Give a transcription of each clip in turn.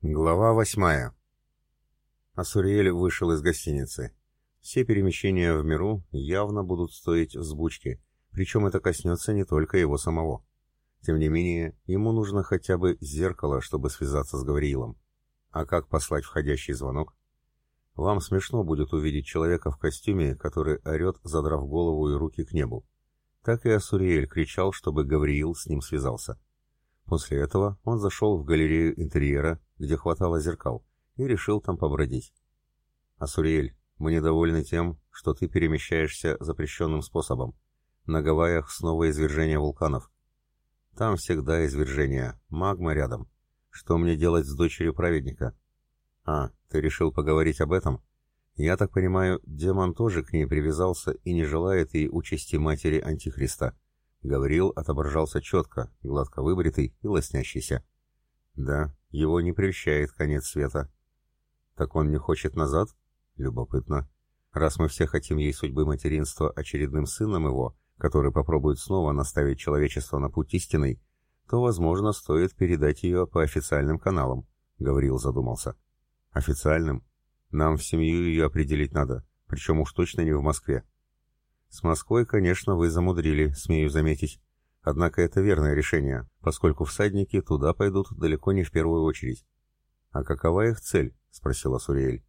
Глава восьмая. Асуриэль вышел из гостиницы. Все перемещения в миру явно будут стоить взбучки, причем это коснется не только его самого. Тем не менее, ему нужно хотя бы зеркало, чтобы связаться с Гавриилом. А как послать входящий звонок? Вам смешно будет увидеть человека в костюме, который орет, задрав голову и руки к небу. Так и Асуриэль кричал, чтобы Гавриил с ним связался. После этого он зашел в галерею интерьера, где хватало зеркал, и решил там побродить. «Асуриэль, мы недовольны тем, что ты перемещаешься запрещенным способом. На Гавайях снова извержение вулканов. Там всегда извержение, магма рядом. Что мне делать с дочерью праведника?» «А, ты решил поговорить об этом?» «Я так понимаю, демон тоже к ней привязался и не желает ей участи матери Антихриста». Гавриил отображался четко, гладко выбритый и лоснящийся. Да, его не прельщает конец света. Так он не хочет назад? Любопытно. Раз мы все хотим ей судьбы материнства очередным сыном его, который попробует снова наставить человечество на путь истинный, то, возможно, стоит передать ее по официальным каналам, — Гавриил задумался. Официальным? Нам в семью ее определить надо, причем уж точно не в Москве. С Москвой, конечно, вы замудрили, смею заметить. Однако это верное решение, поскольку всадники туда пойдут далеко не в первую очередь. «А какова их цель?» — спросила Суриэль.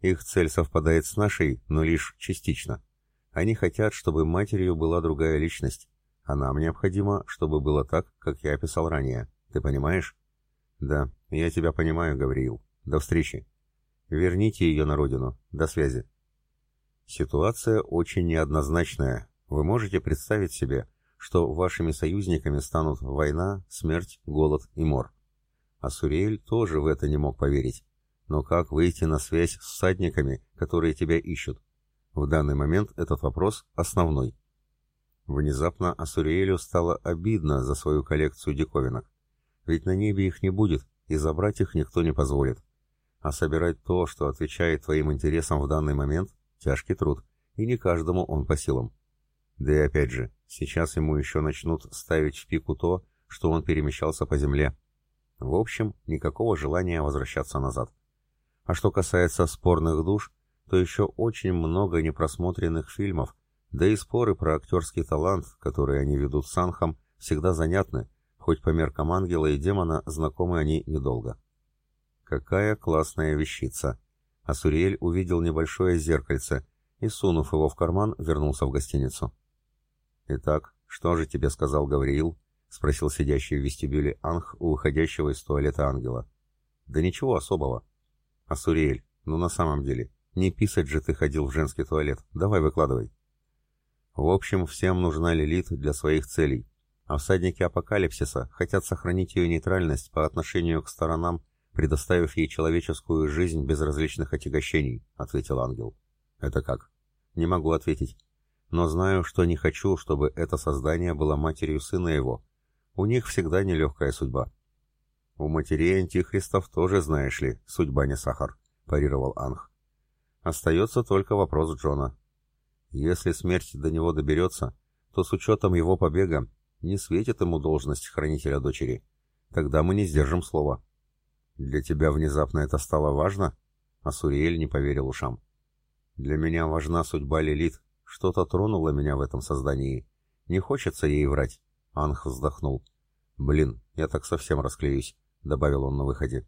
«Их цель совпадает с нашей, но лишь частично. Они хотят, чтобы матерью была другая личность, а нам необходимо, чтобы было так, как я описал ранее. Ты понимаешь?» «Да, я тебя понимаю, Гавриил. До встречи. Верните ее на родину. До связи». Ситуация очень неоднозначная. Вы можете представить себе, что вашими союзниками станут война, смерть, голод и мор. А Суриэль тоже в это не мог поверить. Но как выйти на связь с всадниками, которые тебя ищут? В данный момент этот вопрос основной. Внезапно Асуриэлю стало обидно за свою коллекцию диковинок. Ведь на небе их не будет, и забрать их никто не позволит. А собирать то, что отвечает твоим интересам в данный момент, Тяжкий труд, и не каждому он по силам. Да и опять же, сейчас ему еще начнут ставить в пику то, что он перемещался по земле. В общем, никакого желания возвращаться назад. А что касается спорных душ, то еще очень много непросмотренных фильмов, да и споры про актерский талант, которые они ведут с Анхом, всегда занятны, хоть по меркам ангела и демона знакомы они недолго. Какая классная вещица! А увидел небольшое зеркальце и, сунув его в карман, вернулся в гостиницу. «Итак, что же тебе сказал Гавриил?» — спросил сидящий в вестибюле Анх у выходящего из туалета ангела. «Да ничего особого». «А Суриэль, ну на самом деле, не писать же ты ходил в женский туалет. Давай выкладывай». В общем, всем нужна Лилит для своих целей, а всадники апокалипсиса хотят сохранить ее нейтральность по отношению к сторонам предоставив ей человеческую жизнь без различных отягощений», — ответил ангел. «Это как?» «Не могу ответить. Но знаю, что не хочу, чтобы это создание было матерью сына его. У них всегда нелегкая судьба». «У матерей антихристов тоже, знаешь ли, судьба не сахар», — парировал Анх. «Остается только вопрос Джона. Если смерть до него доберется, то с учетом его побега не светит ему должность хранителя дочери. Тогда мы не сдержим слова». «Для тебя внезапно это стало важно?» А Суриэль не поверил ушам. «Для меня важна судьба Лилит. Что-то тронуло меня в этом создании. Не хочется ей врать». Анх вздохнул. «Блин, я так совсем расклеюсь», — добавил он на выходе.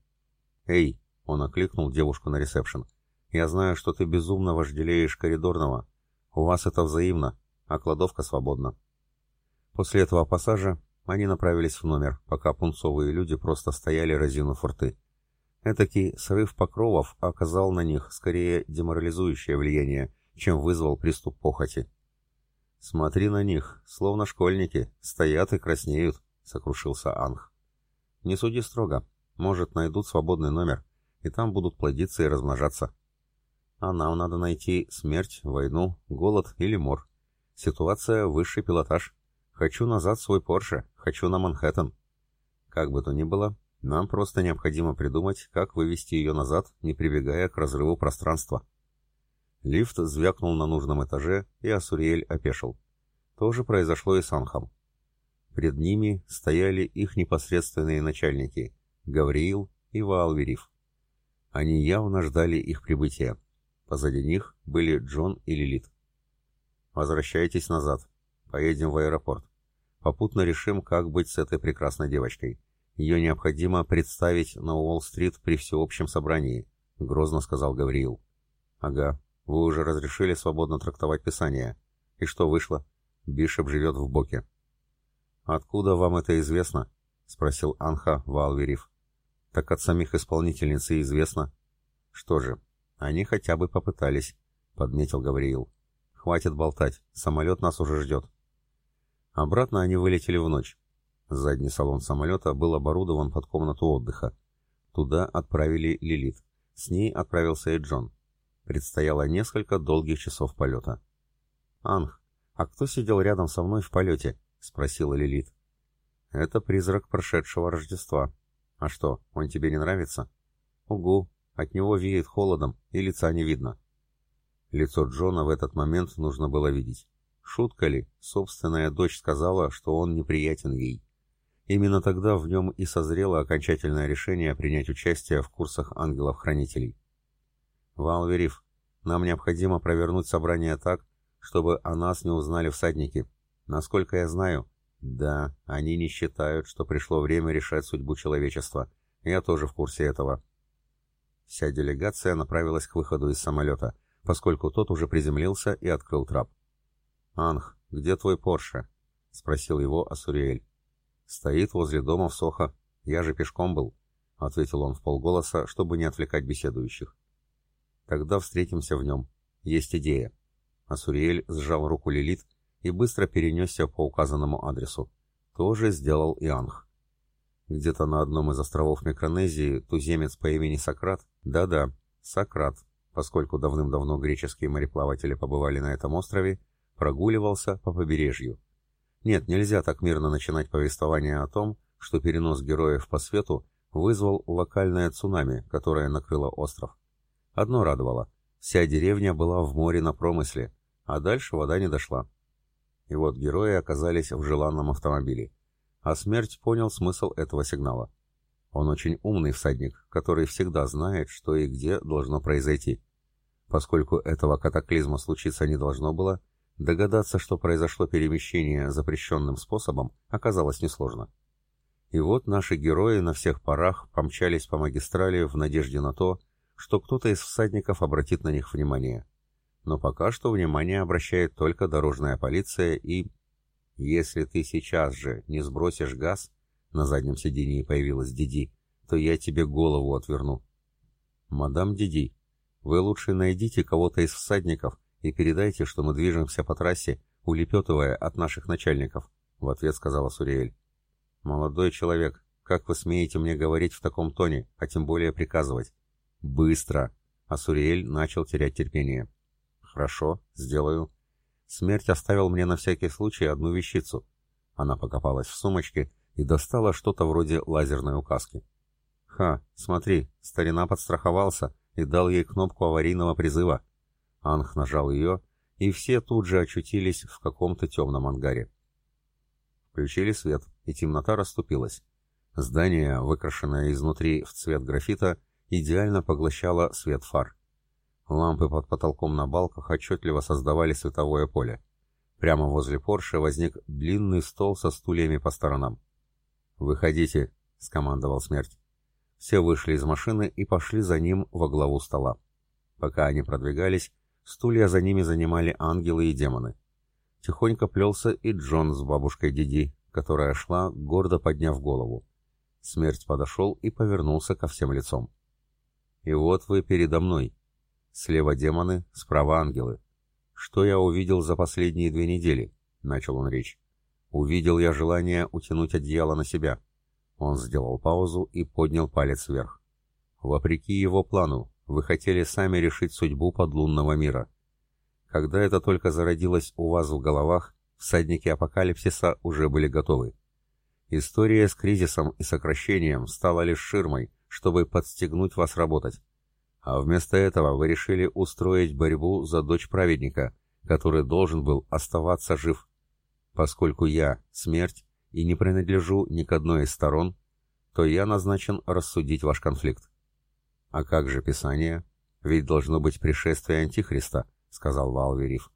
«Эй!» — он окликнул девушку на ресепшн. «Я знаю, что ты безумно вожделеешь коридорного. У вас это взаимно, а кладовка свободна». После этого пассажа они направились в номер, пока пунцовые люди просто стояли разинув рты. Этакий срыв покровов оказал на них скорее деморализующее влияние, чем вызвал приступ похоти. «Смотри на них, словно школьники, стоят и краснеют», — сокрушился Анх. «Не суди строго. Может, найдут свободный номер, и там будут плодиться и размножаться. А нам надо найти смерть, войну, голод или мор. Ситуация — высший пилотаж. Хочу назад свой Порше, хочу на Манхэттен. Как бы то ни было, нам просто необходимо придумать, как вывести ее назад, не прибегая к разрыву пространства. Лифт звякнул на нужном этаже, и Асуриэль опешил. То же произошло и с Анхом. Пред ними стояли их непосредственные начальники — Гавриил, и Ваалвериф. Они явно ждали их прибытия. Позади них были Джон и Лилит. «Возвращайтесь назад. Поедем в аэропорт. Попутно решим, как быть с этой прекрасной девочкой. Ее необходимо представить на Уолл-стрит при всеобщем собрании», — грозно сказал Гавриил. «Ага, вы уже разрешили свободно трактовать Писание. И что вышло? Бишоп живет в Боке». «Откуда вам это известно?» — спросил Анха Валверив. «Так от самих исполнительниц и известно». «Что же, они хотя бы попытались», — подметил Гавриил. «Хватит болтать, самолет нас уже ждет». Обратно они вылетели в ночь. Задний салон самолета был оборудован под комнату отдыха. Туда отправили Лилит. С ней отправился и Джон. Предстояло несколько долгих часов полета. «Анх, а кто сидел рядом со мной в полете?» — спросила Лилит. «Это призрак прошедшего Рождества. А что, он тебе не нравится?» «Угу, от него веет холодом, и лица не видно». Лицо Джона в этот момент нужно было видеть. Шутка ли, собственная дочь сказала, что он неприятен ей. Именно тогда в нем и созрело окончательное решение принять участие в курсах ангелов-хранителей. «Валвериф, нам необходимо провернуть собрание так, чтобы о нас не узнали всадники. Насколько я знаю, да, они не считают, что пришло время решать судьбу человечества. Я тоже в курсе этого». Вся делегация направилась к выходу из самолета, поскольку тот уже приземлился и открыл трап. «Анх, где твой Порше?» — спросил его Асуриэль. «Стоит возле дома в Сохо. Я же пешком был», — ответил он в полголоса, чтобы не отвлекать беседующих. Тогда встретимся в нем. Есть идея. Асуриэль сжал руку Лилит и быстро перенесся по указанному адресу. То же сделал и Анх. Где-то на одном из островов Микронезии туземец по имени Сократ, да-да, Сократ, поскольку давным-давно греческие мореплаватели побывали на этом острове, прогуливался по побережью. Нет, нельзя так мирно начинать повествование о том, что перенос героев по свету вызвал локальное цунами, которое накрыло остров. Одно радовало. Вся деревня была в море на промысле, а дальше вода не дошла. И вот герои оказались в желанном автомобиле. А смерть понял смысл этого сигнала. Он очень умный всадник, который всегда знает, что и где должно произойти. Поскольку этого катаклизма случиться не должно было, догадаться, что произошло перемещение запрещенным способом, оказалось несложно. И вот наши герои на всех парах помчались по магистрали в надежде на то, что кто-то из всадников обратит на них внимание. Но пока что внимание обращает только дорожная полиция и... Если ты сейчас же не сбросишь газ, на заднем сидении появилась Диди, то я тебе голову отверну. Мадам Диди, вы лучше найдите кого-то из всадников и передайте, что мы движемся по трассе, улепетывая от наших начальников, в ответ сказала Суриэль. Молодой человек, как вы смеете мне говорить в таком тоне, а тем более приказывать? «Быстро!» Асуриэль начал терять терпение. «Хорошо, сделаю. Смерть оставил мне на всякий случай одну вещицу». Она покопалась в сумочке и достала что-то вроде лазерной указки. «Ха, смотри, старина подстраховался и дал ей кнопку аварийного призыва». Анх нажал ее, и все тут же очутились в каком-то темном ангаре. Включили свет, и темнота расступилась. Здание, выкрашенное изнутри в цвет графита, идеально поглощала свет фар. Лампы под потолком на балках отчетливо создавали световое поле. Прямо возле Порше возник длинный стол со стульями по сторонам. «Выходите», — скомандовал смерть. Все вышли из машины и пошли за ним во главу стола. Пока они продвигались, стулья за ними занимали ангелы и демоны. Тихонько плелся и Джон с бабушкой Диди, которая шла, гордо подняв голову. Смерть подошел и повернулся ко всем лицом. И вот вы передо мной. Слева демоны, справа ангелы. Что я увидел за последние две недели? Начал он речь. Увидел я желание утянуть одеяло на себя. Он сделал паузу и поднял палец вверх. Вопреки его плану, вы хотели сами решить судьбу подлунного мира. Когда это только зародилось у вас в головах, всадники апокалипсиса уже были готовы. История с кризисом и сокращением стала лишь ширмой, чтобы подстегнуть вас работать. А вместо этого вы решили устроить борьбу за дочь праведника, который должен был оставаться жив. Поскольку я — смерть и не принадлежу ни к одной из сторон, то я назначен рассудить ваш конфликт. А как же Писание? Ведь должно быть пришествие Антихриста, сказал Валвериф.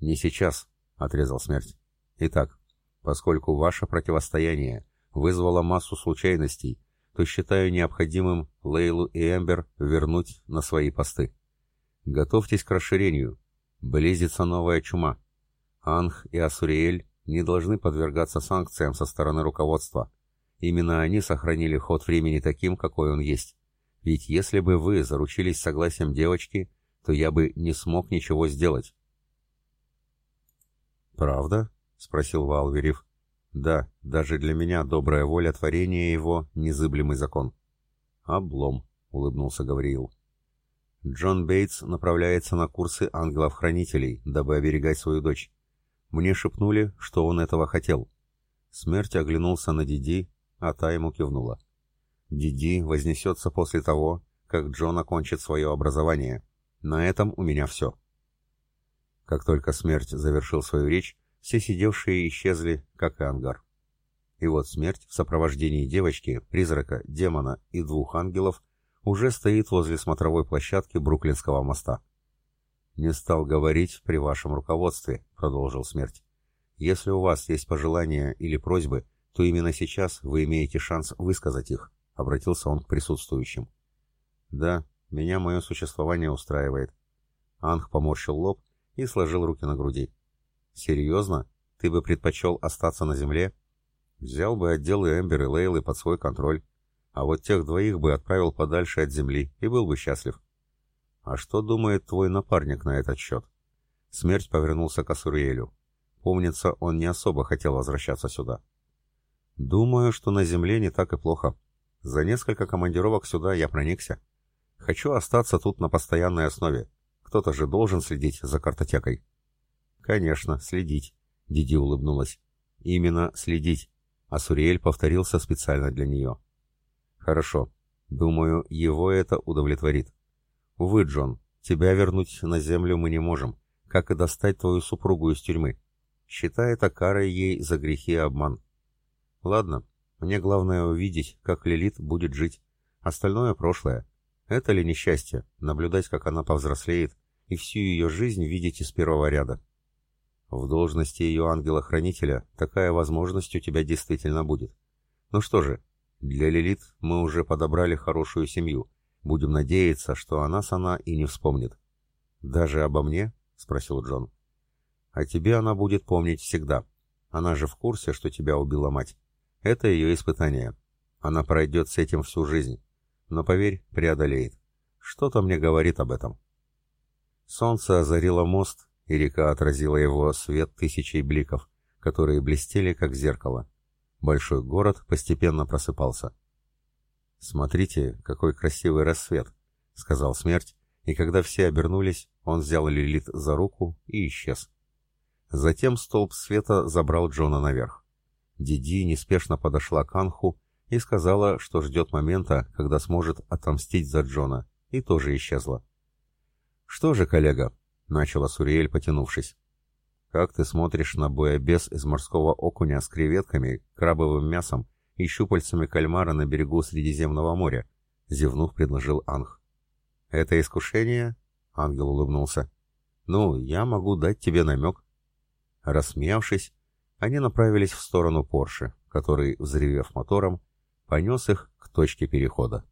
Не сейчас, отрезал смерть. Итак, поскольку ваше противостояние вызвало массу случайностей, то считаю необходимым Лейлу и Эмбер вернуть на свои посты. Готовьтесь к расширению. Близится новая чума. Анх и Асуриэль не должны подвергаться санкциям со стороны руководства. Именно они сохранили ход времени таким, какой он есть. Ведь если бы вы заручились согласием девочки, то я бы не смог ничего сделать. «Правда?» — спросил Валверив. «Да, даже для меня добрая воля творения его — незыблемый закон». «Облом», — улыбнулся Гавриил. «Джон Бейтс направляется на курсы ангелов-хранителей, дабы оберегать свою дочь. Мне шепнули, что он этого хотел». Смерть оглянулся на Диди, а та ему кивнула. Диди вознесется после того, как Джон окончит свое образование. На этом у меня все. Как только смерть завершил свою речь, все сидевшие исчезли, как и ангар. И вот смерть в сопровождении девочки, призрака, демона и двух ангелов уже стоит возле смотровой площадки Бруклинского моста. «Не стал говорить при вашем руководстве», — продолжил смерть. «Если у вас есть пожелания или просьбы, то именно сейчас вы имеете шанс высказать их обратился он к присутствующим. «Да, меня мое существование устраивает». Анх поморщил лоб и сложил руки на груди. «Серьезно? Ты бы предпочел остаться на земле?» «Взял бы отделы Эмбер и Лейлы под свой контроль, а вот тех двоих бы отправил подальше от земли и был бы счастлив». «А что думает твой напарник на этот счет?» Смерть повернулся к Асуриэлю. Помнится, он не особо хотел возвращаться сюда. «Думаю, что на земле не так и плохо», за несколько командировок сюда я проникся. Хочу остаться тут на постоянной основе. Кто-то же должен следить за картотекой. Конечно, следить, Диди улыбнулась. Именно следить. А Суриэль повторился специально для нее. Хорошо. Думаю, его это удовлетворит. Увы, Джон, тебя вернуть на землю мы не можем, как и достать твою супругу из тюрьмы. Считай это карой ей за грехи и обман. Ладно, мне главное увидеть, как Лилит будет жить. Остальное прошлое. Это ли несчастье, наблюдать, как она повзрослеет, и всю ее жизнь видеть из первого ряда? В должности ее ангела-хранителя такая возможность у тебя действительно будет. Ну что же, для Лилит мы уже подобрали хорошую семью. Будем надеяться, что о нас она и не вспомнит. «Даже обо мне?» — спросил Джон. «О тебе она будет помнить всегда. Она же в курсе, что тебя убила мать. Это ее испытание. Она пройдет с этим всю жизнь. Но, поверь, преодолеет. Что-то мне говорит об этом. Солнце озарило мост, и река отразила его свет тысячей бликов, которые блестели, как зеркало. Большой город постепенно просыпался. «Смотрите, какой красивый рассвет», — сказал смерть, и когда все обернулись, он взял Лилит за руку и исчез. Затем столб света забрал Джона наверх. Диди неспешно подошла к Анху и сказала, что ждет момента, когда сможет отомстить за Джона, и тоже исчезла. «Что же, коллега?» — начала Суриэль, потянувшись. «Как ты смотришь на боебес из морского окуня с креветками, крабовым мясом и щупальцами кальмара на берегу Средиземного моря?» — зевнув, предложил Анх. «Это искушение?» — ангел улыбнулся. «Ну, я могу дать тебе намек». Рассмеявшись, они направились в сторону Порше, который, взревев мотором, понес их к точке перехода.